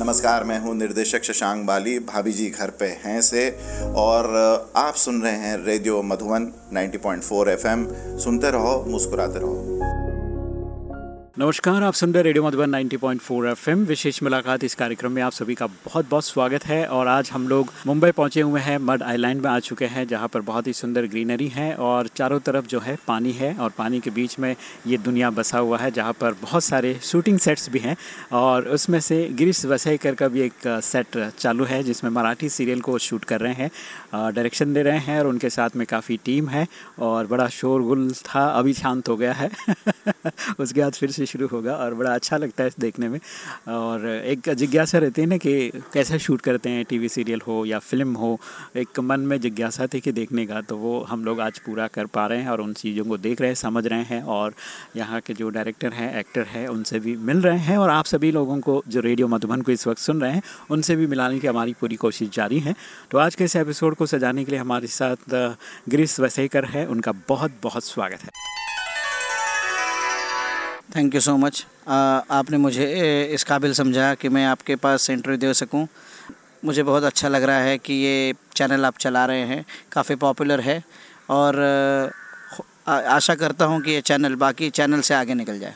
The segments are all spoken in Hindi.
नमस्कार, मैं हूँ निर्देशक शशांक बाली, भाभी जी घर पे हैं से, और आप सुन रहे हैं रेडियो मधुबन 90.4 एफएम। सुनते रहो, मुस्कुराते रहो। नमस्कार, आप सुन रहे रेडियो मधुबन 90.4 एफएम। विशेष मुलाकात इस कार्यक्रम में आप सभी का बहुत बहुत स्वागत है और आज हम लोग मुंबई पहुँचे हुए हैं, मड आइलैंड में आ चुके हैं, जहाँ पर बहुत ही सुंदर ग्रीनरी है और चारों तरफ़ जो है पानी है और पानी के बीच में ये दुनिया बसा हुआ है, जहाँ पर बहुत सारे शूटिंग सेट्स भी हैं और उसमें से गिरीश वसईकर का भी एक सेट चालू है, जिसमें मराठी सीरियल को शूट कर रहे हैं डायरेक्शन दे रहे हैं और उनके साथ में काफ़ी टीम है और बड़ा शोरगुल था, अभी शांत हो गया है। उसके बाद फिर से शुरू होगा और बड़ा अच्छा लगता है देखने में। और एक जिज्ञासा रहती है ना कि कैसे शूट करते हैं टीवी सीरियल हो या फ़िल्म हो, एक मन में जिज्ञासा थी कि देखने का तो वो हम लोग आज पूरा कर पा रहे हैं और उन चीज़ों को देख रहे हैं, समझ रहे हैं और यहाँ के जो डायरेक्टर हैं एक्टर हैं, उनसे भी मिल रहे हैं और आप सभी लोगों को जो रेडियो मधुबन को इस वक्त सुन रहे हैं, उनसे भी मिलाने की हमारी पूरी कोशिश जारी है। तो आज के इस एपिसोड को सजाने के लिए हमारे साथ गिरीश वसेकर है। उनका बहुत बहुत स्वागत है। थैंक यू सो मच आपने मुझे इस काबिल समझा कि मैं आपके पास इंटरव्यू दे सकूँ। मुझे बहुत अच्छा लग रहा है कि ये चैनल आप चला रहे हैं। काफ़ी पॉपुलर है और आशा करता हूँ कि ये चैनल बाकी चैनल से आगे निकल जाए।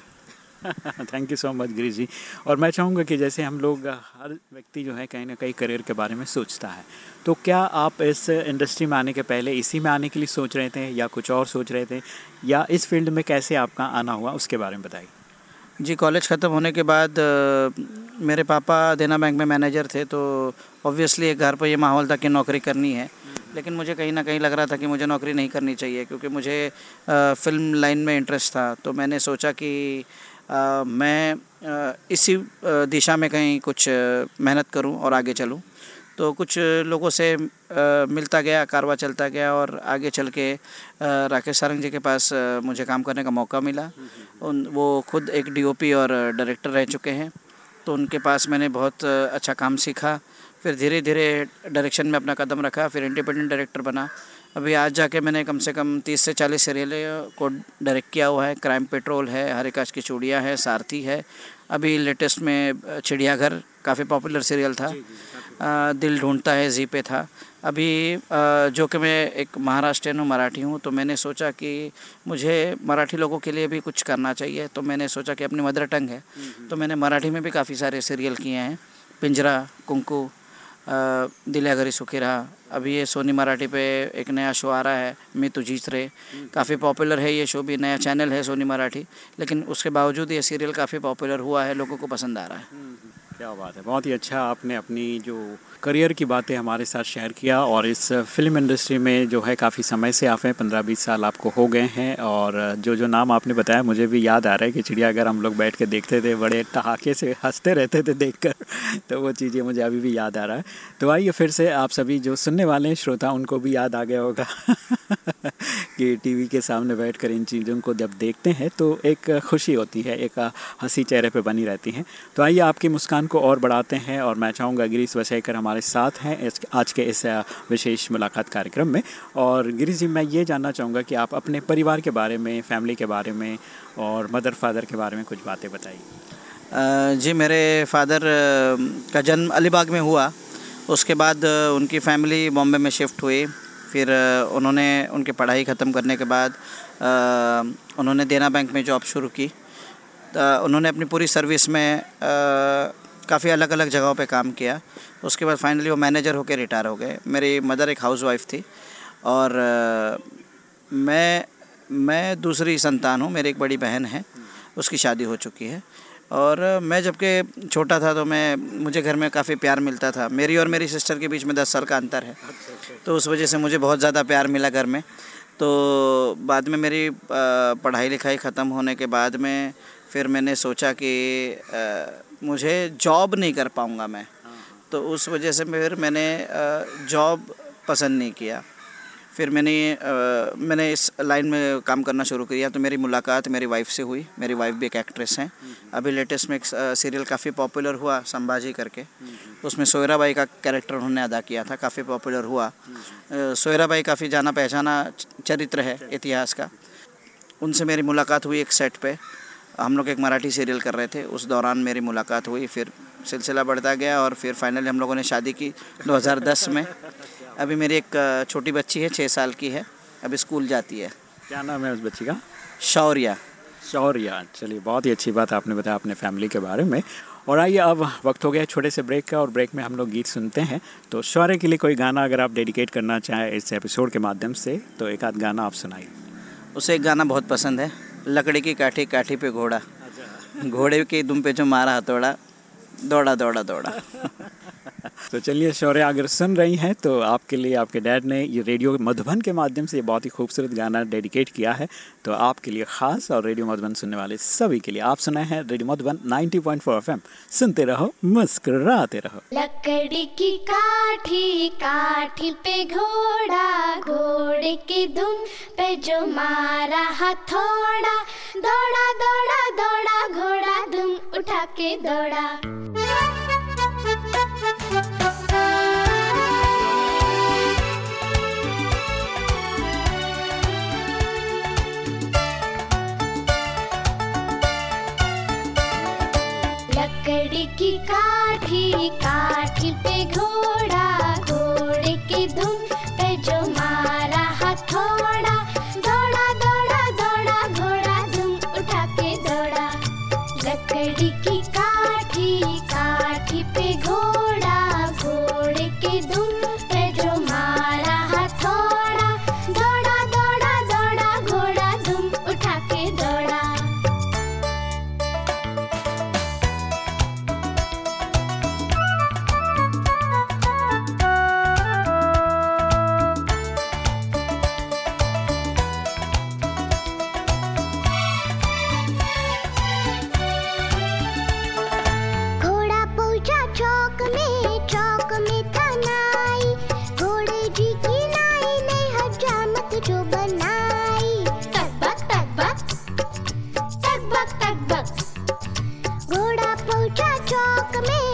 Thank you so much Girish ji और मैं चाहूँगा कि जैसे हम लोग हर व्यक्ति जो है कहीं ना कहीं करियर के बारे में सोचता है तो क्या आप इस इंडस्ट्री में आने के पहले इसी में आने के लिए सोच रहे थे या कुछ और सोच रहे थे? या इस फ़ील्ड में कैसे आपका आना हुआ उसके बारे में बताइए। जी कॉलेज ख़त्म होने के बाद मेरे पापा देना बैंक में मैनेजर थे तो ऑब्वियसली एक घर पर ये माहौल था कि नौकरी करनी है। लेकिन मुझे कहीं ना कहीं लग रहा था कि मुझे नौकरी नहीं करनी चाहिए क्योंकि मुझे आ, फ़िल्म लाइन में इंटरेस्ट था। तो मैंने सोचा कि आ, मैं आ, इसी दिशा में कहीं कुछ मेहनत करूँ और आगे चलूँ। तो कुछ लोगों से आ, मिलता गया कारवा चलता गया और आगे चल के राकेश सारंग जी के पास मुझे काम करने का मौका मिला। उन वो खुद एक डीओपी और डायरेक्टर रह चुके हैं। तो उनके पास मैंने बहुत अच्छा काम सीखा। फिर धीरे धीरे डायरेक्शन में अपना कदम रखा फिर इंडिपेंडेंट डायरेक्टर बना। अभी आज जाके मैंने कम से कम तीस से चालीस सीरियल को डायरेक्ट किया हुआ है। क्राइम पेट्रोल है हरिकाश की चूड़ियाँ है सारथी है। अभी लेटेस्ट में चिड़ियाघर काफ़ी पॉपुलर सीरियल था। आ, दिल ढूंढता है जी पे था। अभी आ, जो कि मैं एक महाराष्ट्रियन हूँ मराठी हूँ तो मैंने सोचा कि मुझे मराठी लोगों के लिए भी कुछ करना चाहिए। तो मैंने सोचा कि अपनी मदर टंग है। तो मैंने मराठी में भी काफ़ी सारे सीरियल किए हैं। पिंजरा कुंकू दिल्या सुखी रहा। अभी ये सोनी मराठी पे एक नया शो आ रहा है, मैं तो जीत रहे काफ़ी पॉपुलर है ये शो भी, नया चैनल है सोनी मराठी। लेकिन उसके बावजूद ये सीरियल काफ़ी पॉपुलर हुआ है, लोगों को पसंद आ रहा है। क्या बात है। बहुत ही अच्छा आपने अपनी जो करियर की बातें हमारे साथ शेयर किया और इस फ़िल्म इंडस्ट्री में जो है काफ़ी समय से आप हैं पंद्रह बीस साल आपको हो गए हैं और जो जो नाम आपने बताया, मुझे भी याद आ रहा है कि चिड़ियाघर हम लोग बैठ के देखते थे, बड़े ठहाके से हँसते रहते थे देखकर। तो वो चीज़ें मुझे अभी भी याद आ रहा है। तो आइए फिर से आप सभी जो सुनने वाले हैं, श्रोता, उनको भी याद आ गया होगा कि टीवी के सामने बैठ कर इन चीज़ों को जब देखते हैं तो एक खुशी होती है, एक हँसी चेहरे पे बनी रहती है। तो आइए आपकी मुस्कान को और बढ़ाते हैं और मैं चाहूँगा गिरीश वसैकर हमारे साथ हैं आज के इस विशेष मुलाकात कार्यक्रम में। और गिरीश जी, मैं ये जानना चाहूँगा कि आप अपने परिवार के बारे में, फैमिली के बारे में और मदर फादर के बारे में कुछ बातें बताइए। जी, मेरे फादर का जन्म अलीबाग में हुआ। उसके बाद उनकी फैमिली बॉम्बे में शिफ्ट हुई। फिर उन्होंने, उनकी पढ़ाई ख़त्म करने के बाद उन्होंने देना बैंक में जॉब शुरू की। उन्होंने अपनी पूरी सर्विस में काफ़ी अलग अलग जगहों पे काम किया। उसके बाद फाइनली वो मैनेजर होकर रिटायर हो गए। मेरी मदर एक हाउस वाइफ थी और मैं मैं दूसरी संतान हूँ। मेरी एक बड़ी बहन है। उसकी शादी हो चुकी है। और मैं जबकि छोटा था तो मैं मुझे घर में काफ़ी प्यार मिलता था। मेरी और मेरी सिस्टर के बीच में दस साल का अंतर है। तो उस वजह से मुझे बहुत ज़्यादा प्यार मिला घर में। तो बाद में मेरी पढ़ाई लिखाई ख़त्म होने के बाद में फिर मैंने सोचा कि मुझे जॉब नहीं कर पाऊँगा मैं। तो उस वजह से फिर मैंने जॉब पसंद नहीं किया। फिर मैंने आ, मैंने इस लाइन में काम करना शुरू किया। तो मेरी मुलाकात मेरी वाइफ से हुई। मेरी वाइफ भी एक एक्ट्रेस हैं। अभी लेटेस्ट में एक सीरियल काफ़ी पॉपुलर हुआ संभाजी करके। उसमें सोयरा बाई का कैरेक्टर उन्होंने अदा किया था काफ़ी पॉपुलर हुआ। सोयरा बाई काफ़ी जाना पहचाना चरित्र है इतिहास का। उनसे मेरी मुलाकात हुई एक सेट पे। हम लोग एक मराठी सीरियल कर रहे थे। उस दौरान मेरी मुलाकात हुई फिर सिलसिला बढ़ता गया और फिर फाइनली हम लोगों ने शादी की 2010 में। अभी मेरी एक छोटी बच्ची है छः साल की है। अभी स्कूल जाती है। क्या नाम है उस बच्ची का? शौर्या। शौर्या। चलिए बहुत ही अच्छी बात आपने बताया अपने फैमिली के बारे में। और आइए अब वक्त हो गया छोटे से ब्रेक का और ब्रेक में हम लोग गीत सुनते हैं। तो शौर्य के लिए कोई गाना अगर आप डेडिकेट करना चाहें इस एपिसोड के माध्यम से तो एक आध गाना आप सुनाइए। उसे एक गाना बहुत पसंद है। लकड़ी की काठी काठी पे घोड़ा। घोड़े के दुम पे जो मारा हथौड़ा दौड़ा दौड़ा दौड़ा। तो चलिए, शौर्य अगर सुन रही हैं तो आपके लिए आपके डैड ने ये रेडियो मधुबन के माध्यम से ये बहुत ही खूबसूरत गाना डेडिकेट किया है। तो आपके लिए खास और रेडियो मधुबन सुनने वाले सभी के लिए आप सुनाए हैं रेडियो मधुबन 90.4 एफएम। सुनते रहो, मुस्कुराते रहो। लकड़ी की काठी काठी पे घोड़ा, घोड़े की दुम पे जो मारा हथौड़ा। दौड़ा दौड़ा दौड़ा, घोड़ा दुम उठा के दौड़ा। Thank you. come in.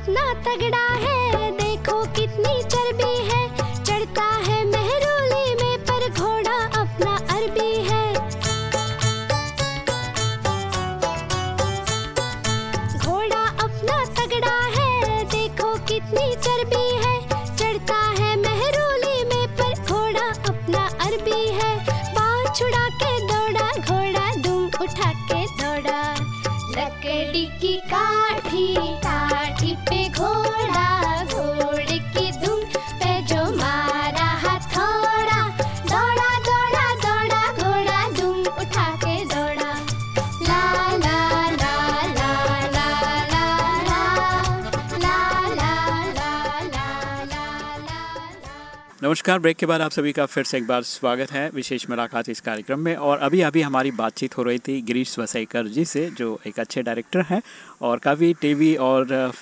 अपना तगड़ा है देखो कितनी नमस्कार। ब्रेक के बाद आप सभी का फिर से एक बार स्वागत है विशेष मुलाकात इस कार्यक्रम में। और अभी अभी हमारी बातचीत हो रही थी गिरीश वसैकर जी से, जो एक अच्छे डायरेक्टर हैं और काफ़ी टीवी और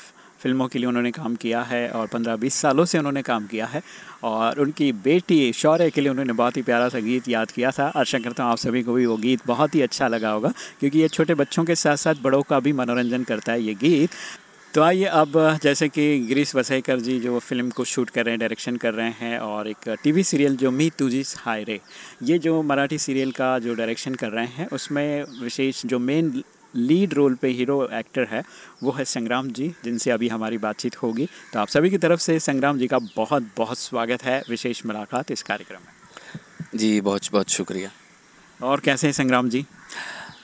फ़िल्मों के लिए उन्होंने काम किया है और 15-20 सालों से उन्होंने काम किया है और उनकी बेटी शौर्य के लिए उन्होंने बहुत ही प्यारा सा गीत याद किया था। आशा करता हूँ आप सभी को भी वो गीत बहुत ही अच्छा लगा होगा, क्योंकि ये छोटे बच्चों के साथ साथ बड़ों का भी मनोरंजन करता है ये गीत। तो आइए अब जैसे कि गिरीश वसैकर जी जो फ़िल्म को शूट कर रहे हैं डायरेक्शन कर रहे हैं और एक टीवी सीरियल जो मी तुझी हाय रे ये जो मराठी सीरियल का जो डायरेक्शन कर रहे हैं उसमें विशेष जो मेन लीड रोल पे हीरो एक्टर है वो है संग्राम जी जिनसे अभी हमारी बातचीत होगी। तो आप सभी की तरफ़ से संग्राम जी का बहुत बहुत स्वागत है विशेष मुलाकात इस कार्यक्रम में। जी बहुत बहुत शुक्रिया। और कैसे हैं संग्राम जी?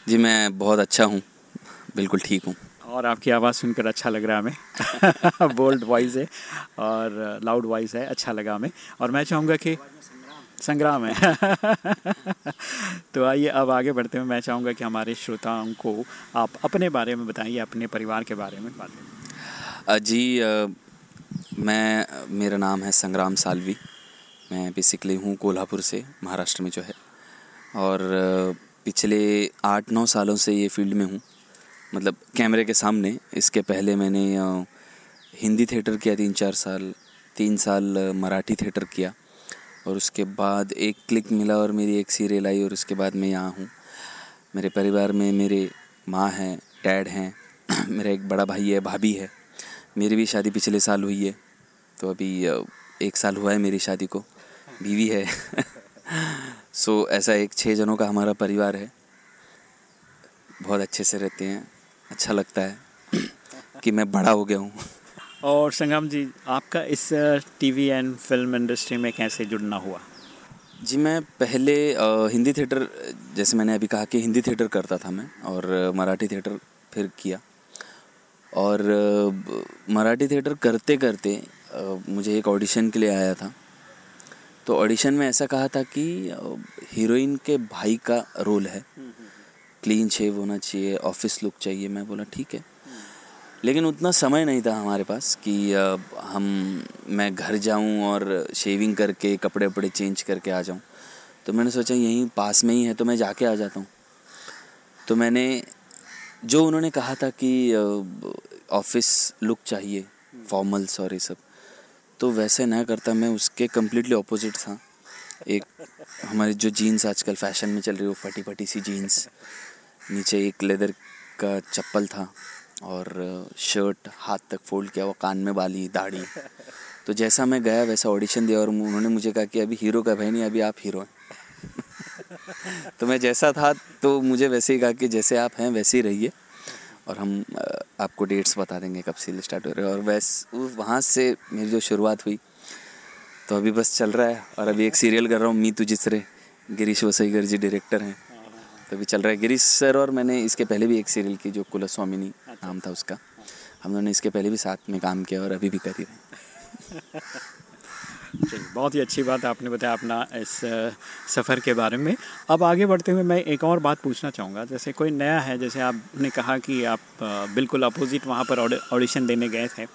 जी मैं बहुत अच्छा हूँ बिल्कुल ठीक हूँ। और आपकी आवाज़ सुनकर अच्छा लग रहा है हमें। बोल्ड वॉइस है और लाउड वॉइस है अच्छा लगा हमें। और मैं चाहूँगा कि संग्राम है। तो आइए अब आगे बढ़ते हुए मैं चाहूँगा कि हमारे श्रोताओं को आप अपने बारे में बताइए अपने परिवार के बारे में बातें। जी मैं, मेरा नाम है संग्राम सालवी। मैं बेसिकली हूँ कोल्हापुर से, महाराष्ट्र में जो है। और पिछले आठ नौ सालों से ये फ़ील्ड में हूँ। मतलब कैमरे के सामने इसके पहले मैंने हिंदी थिएटर किया तीन चार साल तीन साल मराठी थिएटर किया। और उसके बाद एक क्लिक मिला और मेरी एक सीरियल आई और उसके बाद मैं यहाँ हूँ। मेरे परिवार में मेरे माँ हैं डैड हैं मेरा एक बड़ा भाई है भाभी है। मेरी भी शादी पिछले साल हुई है तो अभी एक साल हुआ है मेरी शादी को। बीवी है। सो so, ऐसा एक छः जनों का हमारा परिवार है। बहुत अच्छे से रहते हैं। अच्छा लगता है कि मैं बड़ा हो गया हूँ। और संग्राम जी आपका इस टीवी एंड फ़िल्म इंडस्ट्री में कैसे जुड़ना हुआ? जी मैं पहले हिंदी थिएटर जैसे मैंने अभी कहा कि हिंदी थिएटर करता था मैं और मराठी थिएटर फिर किया। और मराठी थिएटर करते करते मुझे एक ऑडिशन के लिए आया था। तो ऑडिशन में ऐसा कहा था कि हीरोइन के भाई का रोल है। क्लीन शेव होना चाहिए, ऑफ़िस लुक चाहिए, मैं बोला, ठीक है। लेकिन उतना समय नहीं था हमारे पास कि हम, मैं घर जाऊँ और शेविंग करके, कपड़े वपड़े चेंज करके आ जाऊँ। तो मैंने सोचा, यहीं पास में ही है तो मैं जाके आ जाता हूँ। तो मैंने, जो उन्होंने कहा था कि ऑफ़िस लुक चाहिए फॉर्मल्स और ये सब तो वैसे ना करता मैं उसके कम्प्लीटली ऑपोजिट था। एक, हमारी जो जीन्स आजकल फ़ैशन में चल रही है, वो फटी फटी सी जीन्स नीचे एक लेदर का चप्पल था और शर्ट हाथ तक फोल्ड किया हुआ कान में बाली, दाढ़ी। तो जैसा मैं गया, वैसा ऑडिशन दिया और उन्होंने मुझे कहा कि अभी हीरो का भाई नहीं, अभी आप हीरो हैं। तो मैं जैसा था तो मुझे वैसे ही कहा कि जैसे आप हैं, वैसे ही रहिए और हम आपको डेट्स बता देंगे कब सीरियल स्टार्ट हो रहे और वैस वहाँ से मेरी जो शुरुआत हुई तो अभी बस चल रहा है और अभी एक सीरियल कर रहा हूँ, मी तू जिसरे गिरीश वसईकर जी डायरेक्टर हैं। तो अभी चल रहा है। गिरीश सर और मैंने इसके पहले भी एक सीरियल की जो कुलस्वामिनी नाम था उसका हम दोनों ने इसके पहले भी साथ में काम किया और अभी भी कर ही रहे चलिए बहुत ही अच्छी बात आपने बताया अपना इस सफ़र के बारे में। अब आगे बढ़ते हुए मैं एक और बात पूछना चाहूँगा। जैसे कोई नया है जैसे आपने कहा कि आप बिल्कुल अपोजिट वहाँ पर ऑडिशन देने गए थे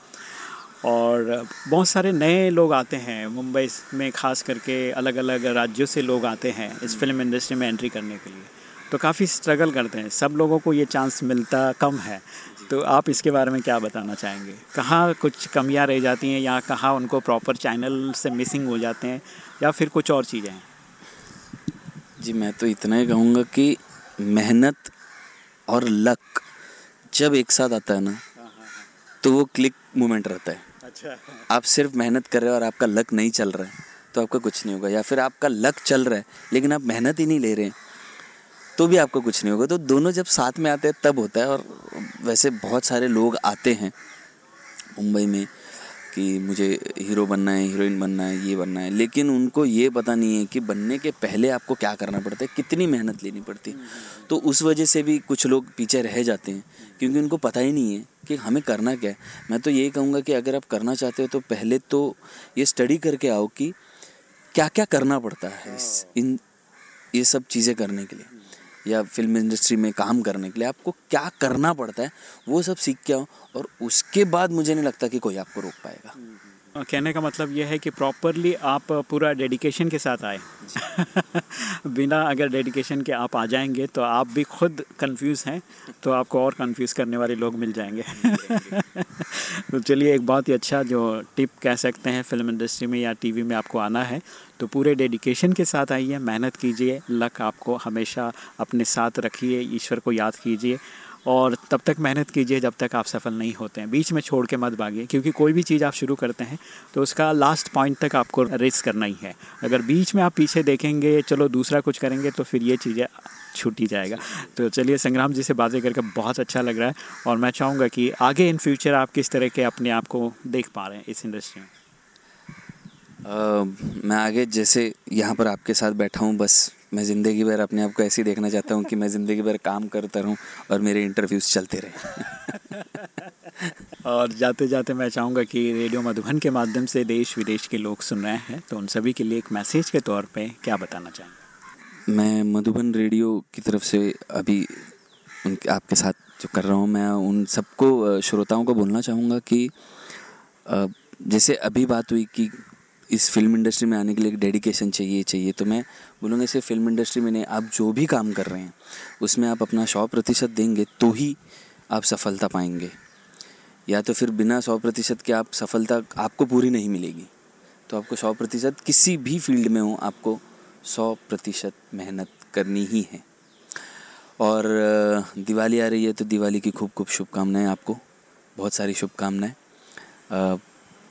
और बहुत सारे नए लोग आते हैं मुंबई में खास करके अलग अलग राज्यों से लोग आते हैं इस फ़िल्म इंडस्ट्री में एंट्री करने के लिए। तो काफ़ी स्ट्रगल करते हैं। सब लोगों को ये चांस मिलता कम है। तो आप इसके बारे में क्या बताना चाहेंगे? कहाँ कुछ कमियाँ रह जाती हैं या कहाँ उनको प्रॉपर चैनल से मिसिंग हो जाते हैं या फिर कुछ और चीज़ें हैं? जी मैं तो इतना ही कहूँगा कि मेहनत और लक जब एक साथ आता है ना तो वो क्लिक मोमेंट रहता है। अच्छा। आप सिर्फ़ मेहनत कर रहे हो और आपका लक नहीं चल रहा है तो आपका कुछ नहीं होगा। या फिर आपका लक चल रहा है लेकिन आप मेहनत ही नहीं ले रहे हैं। तो भी आपको कुछ नहीं होगा। तो दोनों जब साथ में आते हैं, तब होता है। और वैसे बहुत सारे लोग आते हैं मुंबई में कि मुझे हीरो बनना है, हीरोइन बनना है, ये बनना है। लेकिन उनको ये पता नहीं है कि बनने के पहले आपको क्या करना पड़ता है, कितनी मेहनत लेनी पड़ती है। तो उस वजह से भी कुछ लोग पीछे रह जाते हैं, क्योंकि उनको पता ही नहीं है कि हमें करना क्या है। मैं तो यही कहूँगा कि अगर आप करना चाहते हो तो पहले तो ये स्टडी करके आओ कि क्या क्या करना पड़ता है इन, ये सब चीज़ें करने के लिए। या फ़िल्म इंडस्ट्री में काम करने के लिए आपको क्या करना पड़ता है, वो सब सीख के आओ और उसके बाद मुझे नहीं लगता कि कोई आपको रोक पाएगा। कहने का मतलब ये है कि प्रॉपरली आप पूरा डेडिकेशन के साथ आए। बिना अगर डेडिकेशन के आप आ जाएँगे तो आप भी खुद कंफ्यूज हैं तो आपको और कंफ्यूज करने वाले लोग मिल जाएँगे। तो चलिए, एक बहुत ही अच्छा जो टिप कह सकते हैं फ़िल्म इंडस्ट्री में या टीवी में आपको आना है तो पूरे डेडिकेशन के साथ आइए, मेहनत कीजिए लक आपको हमेशा अपने साथ रखिए, ईश्वर को याद कीजिए। और तब तक मेहनत कीजिए जब तक आप सफल नहीं होते हैं। बीच में छोड़ के मत भागिए क्योंकि कोई भी चीज़ आप शुरू करते हैं तो उसका लास्ट पॉइंट तक आपको रेस करना ही है। अगर बीच में आप पीछे देखेंगे चलो दूसरा कुछ करेंगे तो फिर ये चीज़ें छूट ही जाएगा। तो चलिए संग्राम जी से बातें करके बहुत अच्छा लग रहा है और मैं चाहूँगा कि आगे इन फ्यूचर आप किस तरह के अपने आप को देख पा रहे हैं इस इंडस्ट्री में? uh, मैं आगे जैसे यहाँ पर आपके साथ बैठा हूँ बस मैं ज़िंदगी भर अपने आप को ऐसे ही देखना चाहता हूँ कि मैं ज़िंदगी भर काम करता रहूँ और मेरे इंटरव्यूज़ चलते रहे। और जाते जाते मैं चाहूँगा कि रेडियो मधुबन के माध्यम से देश विदेश के लोग सुन रहे हैं तो उन सभी के लिए एक मैसेज के तौर पे क्या बताना चाहेंगे? मैं मधुबन रेडियो की तरफ़ से अभी उनके आपके साथ जो कर रहा हूँ मैं उन सबको श्रोताओं को बोलना चाहूँगा कि जैसे अभी बात हुई कि इस फ़िल्म इंडस्ट्री में आने के लिए एक डेडिकेशन चाहिए चाहिए तो मैं बोलूँगा, इसे फ़िल्म इंडस्ट्री में नहीं, आप जो भी काम कर रहे हैं, उसमें आप अपना सौ प्रतिशत देंगे तो ही आप सफलता पाएँगे। या तो फिर बिना सौ प्रतिशत के आप सफलता आपको पूरी नहीं मिलेगी। तो आपको सौ प्रतिशत किसी भी फ़ील्ड में हो, आपको सौ प्रतिशत मेहनत करनी ही है। और दिवाली आ रही है तो दिवाली की खूब खूब शुभकामनाएँ आपको। बहुत सारी शुभकामनाएँ।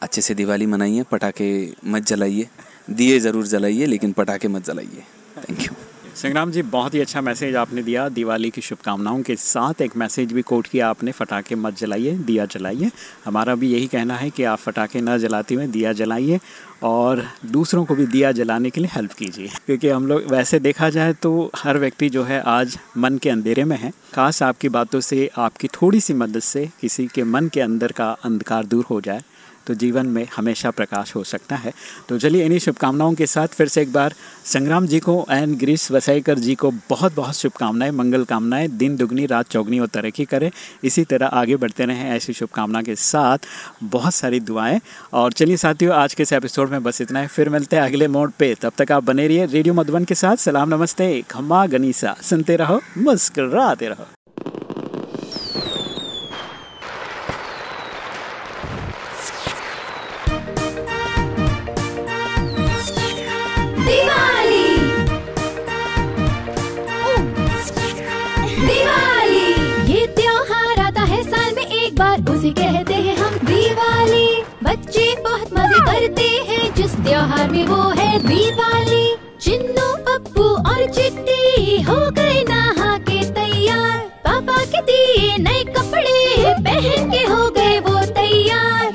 अच्छे से दिवाली मनाइए, पटाखे मत जलाइए। दिए ज़रूर जलाइए, लेकिन पटाखे मत जलाइए। थैंक यू संग्राम जी, बहुत ही अच्छा मैसेज आपने दिया। दिवाली की शुभकामनाओं के साथ एक मैसेज भी कोट किया आपने फटाखे मत जलाइए, दिया जलाइए। हमारा भी यही कहना है कि आप फटाखे न जलाते हुए दिया जलाइए, और दूसरों को भी दिया जलाने के लिए हेल्प कीजिए। क्योंकि हम लोग, वैसे देखा जाए तो हर व्यक्ति जो है आज मन के अंधेरे में है। खास आपकी बातों से, आपकी थोड़ी सी मदद से किसी के मन के अंदर का अंधकार दूर हो जाए। तो जीवन में हमेशा प्रकाश हो सकता है। तो चलिए इन्हीं शुभकामनाओं के साथ फिर से एक बार संग्राम जी को एन गिरीश वसाईकर जी को बहुत बहुत शुभकामनाएँ, मंगल कामनाएँ, दिन दुगनी, रात चौगनी और तरक्की करें। इसी तरह आगे बढ़ते रहें ऐसी शुभकामना के साथ। बहुत सारी दुआएँ। और चलिए साथियों, आज के इस एपिसोड में बस इतना है। फिर मिलते हैं अगले मोड पे। तब तक आप बने रहिए रेडियो मधुबन के साथ। सलाम नमस्ते। खम्मा गनीसा। सुनते रहो, मुस्कराते रहो। त्योहार में वो है दिवाली। चिन्नू पप्पू और चिट्टी हो गए नहा के तैयार। पापा के दिए नए कपड़े पहन के हो गए वो तैयार।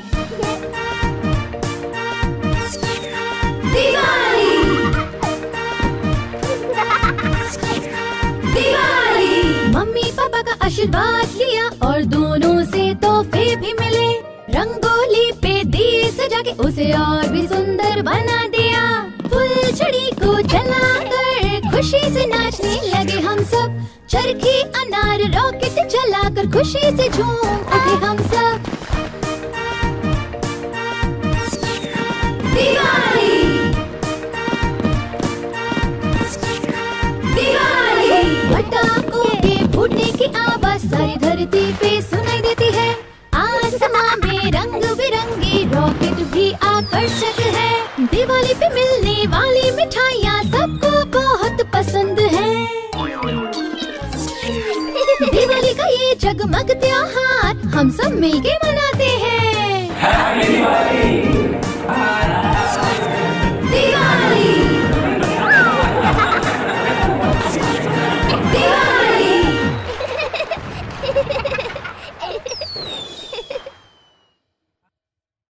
दिवाली। दिवाली। मम्मी, पापा का आशीर्वाद लिया और दोनों से तोहफे भी मिले। रंगोली पे दिए सजा के उसे और भी बना दिया। फुलझड़ी को जलाकर खुशी से नाचने लगे हम सब। चरखी, अनार, रॉकेट जलाकर खुशी से झूम उठे हम सब। दिवाली। दिवाली। पटाखों के फूटने की आवाज़ सारी धरती पे मिठाइयाँ सबको बहुत पसंद है। दिवाली का ये जगमग त्योहार हम सब मिलके